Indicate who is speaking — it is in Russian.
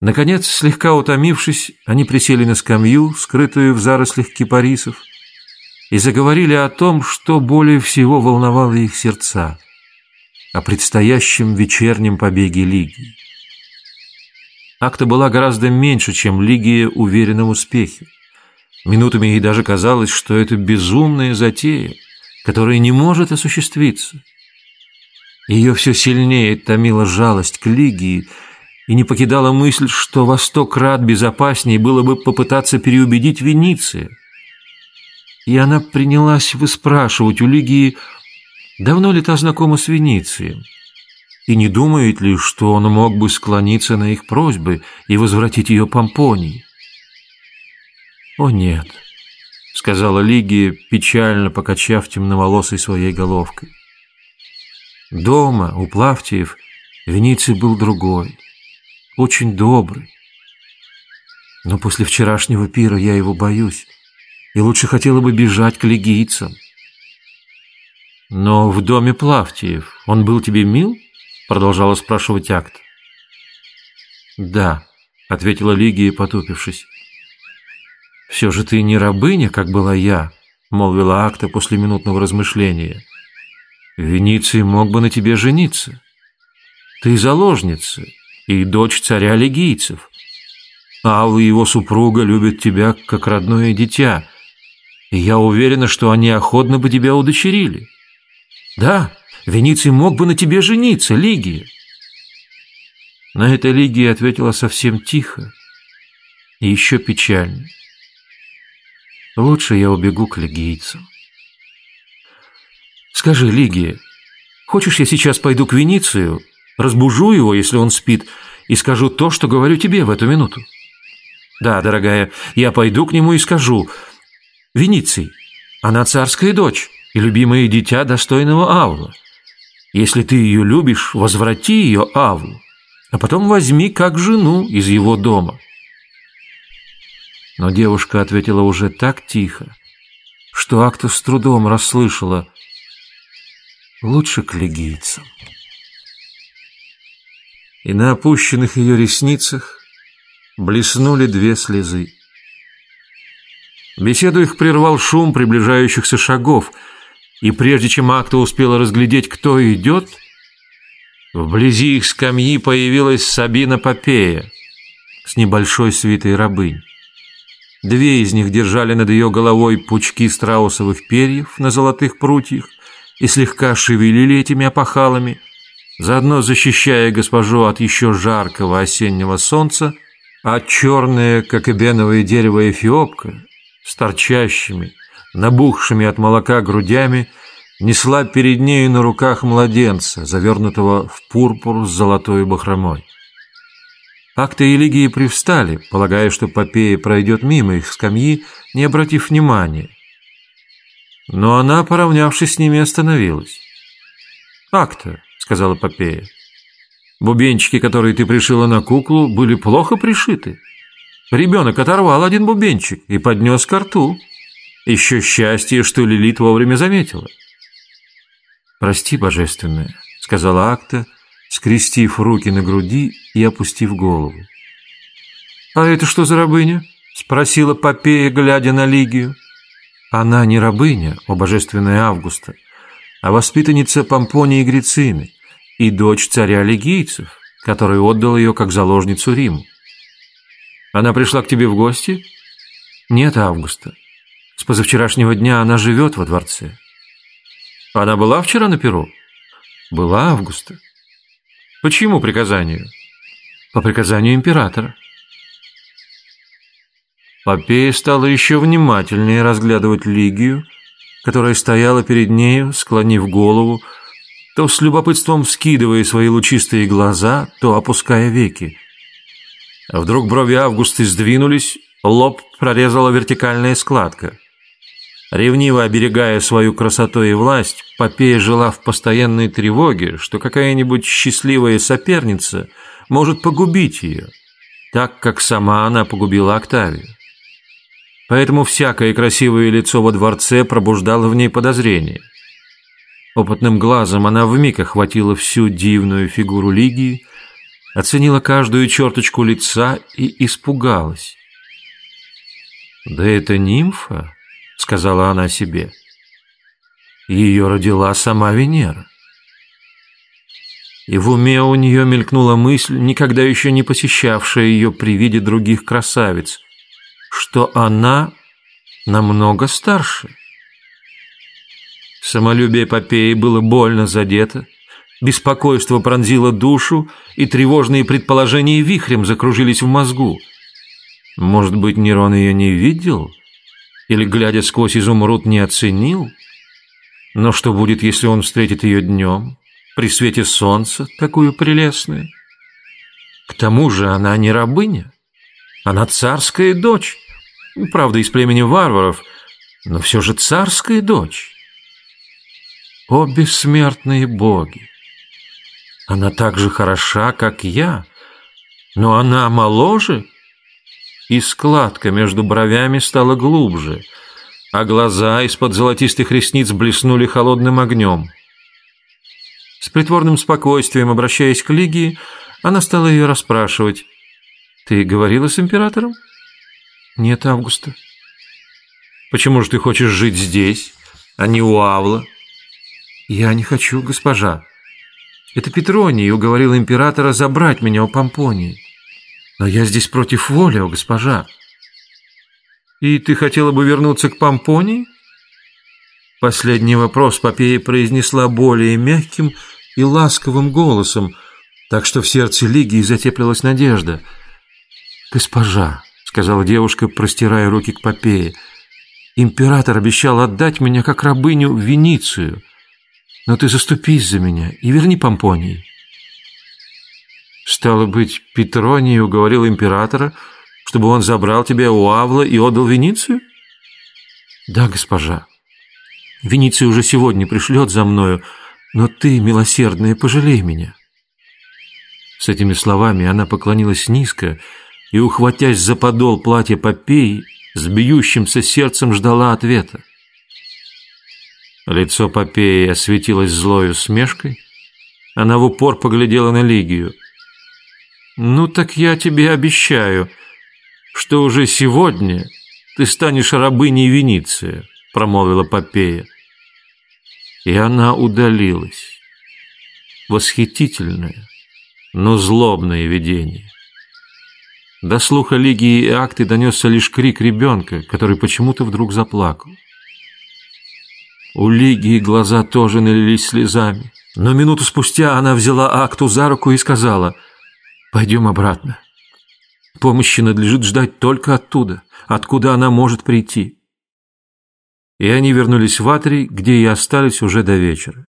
Speaker 1: Наконец, слегка утомившись, они присели на скамью, скрытую в зарослях кипарисов, и заговорили о том, что более всего волновало их сердца, о предстоящем вечернем побеге Лигии. Акта была гораздо меньше, чем Лигия уверена в успехе. Минутами ей даже казалось, что это безумная затея, которая не может осуществиться. Ее все сильнее томила жалость к Лигии, и не покидала мысль, что во сто крат безопаснее было бы попытаться переубедить Вениция. И она принялась выспрашивать у Лигии, давно ли та знакома с Веницием, и не думает ли, что он мог бы склониться на их просьбы и возвратить ее Помпонии. «О нет», — сказала Лигия, печально покачав темноволосой своей головкой. Дома, у Плавтиев, Вениций был другой очень добрый. Но после вчерашнего пира я его боюсь, и лучше хотела бы бежать к легийцам. Но в доме Плавтиев он был тебе мил? Продолжала спрашивать Акт. Да, ответила Лигия, потупившись. Все же ты не рабыня, как была я, молвила Акта после минутного размышления. Вениций мог бы на тебе жениться. Ты заложница, и дочь царя легийцев. Алла и его супруга любят тебя как родное дитя, и я уверена, что они охотно бы тебя удочерили. Да, Вениций мог бы на тебе жениться, Лигия. На это Лигия ответила совсем тихо и еще печально. Лучше я убегу к лигийцам. Скажи, Лигия, хочешь я сейчас пойду к Веницию разбужу его, если он спит, и скажу то, что говорю тебе в эту минуту. Да, дорогая, я пойду к нему и скажу. Вениций, она царская дочь и любимое дитя достойного Авла. Если ты ее любишь, возврати ее Авлу, а потом возьми как жену из его дома. Но девушка ответила уже так тихо, что Акта с трудом расслышала «Лучше к легийцам» и на опущенных ее ресницах блеснули две слезы. Беседу их прервал шум приближающихся шагов, и прежде чем Акта успела разглядеть, кто идет, вблизи их скамьи появилась Сабина Попея с небольшой свитой рабынь. Две из них держали над ее головой пучки страусовых перьев на золотых прутьях и слегка шевелили этими опахалами, заодно защищая госпожу от еще жаркого осеннего солнца, а черная, как и беновое дерево эфиопка, с торчащими, набухшими от молока грудями, несла перед нею на руках младенца, завернутого в пурпур с золотой бахромой. Акты и Лигии привстали, полагая, что Попея пройдет мимо их скамьи, не обратив внимания. Но она, поравнявшись с ними, остановилась. «Акта, сказала Попея. Бубенчики, которые ты пришила на куклу, были плохо пришиты. Ребенок оторвал один бубенчик и поднес ко рту. Еще счастье, что Лилит вовремя заметила. «Прости, божественная», — сказала Акта, скрестив руки на груди и опустив голову. «А это что за рабыня?» — спросила Попея, глядя на Лигию. «Она не рабыня, о божественная Августа, а воспитанница Помпонии Грицины и дочь царя легийцев, который отдал ее как заложницу Риму. Она пришла к тебе в гости? Нет, Августа. С позавчерашнего дня она живет во дворце. Она была вчера на Перу? Была, Августа. По чьему приказанию? По приказанию императора. Попея стала еще внимательнее разглядывать Лигию, которая стояла перед нею, склонив голову, то с любопытством вскидывая свои лучистые глаза, то опуская веки. А вдруг брови Августы сдвинулись, лоб прорезала вертикальная складка. Ревниво оберегая свою красоту и власть, Попея жила в постоянной тревоге, что какая-нибудь счастливая соперница может погубить ее, так как сама она погубила Октавию. Поэтому всякое красивое лицо во дворце пробуждало в ней подозрение – Опытным глазом она вмиг охватила всю дивную фигуру Лигии, оценила каждую черточку лица и испугалась. «Да это нимфа», — сказала она себе. Ее родила сама Венера. И в уме у нее мелькнула мысль, никогда еще не посещавшая ее при виде других красавиц, что она намного старше. Самолюбие Попеи было больно задето, беспокойство пронзило душу, и тревожные предположения вихрем закружились в мозгу. Может быть, Нерон ее не видел? Или, глядя сквозь изумруд, не оценил? Но что будет, если он встретит ее днем, при свете солнца, такую прелестную? К тому же она не рабыня, она царская дочь, правда, из племени варваров, но все же царская дочь. О, бессмертные боги! Она так же хороша, как я, но она моложе, и складка между бровями стала глубже, а глаза из-под золотистых ресниц блеснули холодным огнем. С притворным спокойствием, обращаясь к Лигии, она стала ее расспрашивать. «Ты говорила с императором?» «Нет, Августа». «Почему же ты хочешь жить здесь, а не у Авла?» «Я не хочу, госпожа. Это Петроний уговорил императора забрать меня у Помпонии. Но я здесь против воли, о госпожа». «И ты хотела бы вернуться к Помпонии?» Последний вопрос Попея произнесла более мягким и ласковым голосом, так что в сердце Лигии затеплилась надежда. «Госпожа», — сказала девушка, простирая руки к Попее, — «император обещал отдать меня как рабыню в Веницию, но ты заступись за меня и верни Помпонии». «Стало быть, Петроний уговорил императора, чтобы он забрал тебя у Авла и отдал Веницию?» «Да, госпожа. Венеция уже сегодня пришлет за мною, но ты, милосердная, пожалей меня». С этими словами она поклонилась низко и, ухватясь за подол платья Попеи, с бьющимся сердцем ждала ответа. Лицо Попеи осветилось злой усмешкой. Она в упор поглядела на Лигию. «Ну так я тебе обещаю, что уже сегодня ты станешь рабыней Вениция», промолвила Попея. И она удалилась. Восхитительное, но злобное видение. До слуха Лигии и Акты донесся лишь крик ребенка, который почему-то вдруг заплакал. У Лигии глаза тоже налились слезами. Но минуту спустя она взяла Акту за руку и сказала, «Пойдем обратно. Помощи надлежит ждать только оттуда, откуда она может прийти». И они вернулись в Атрий, где и остались уже до вечера.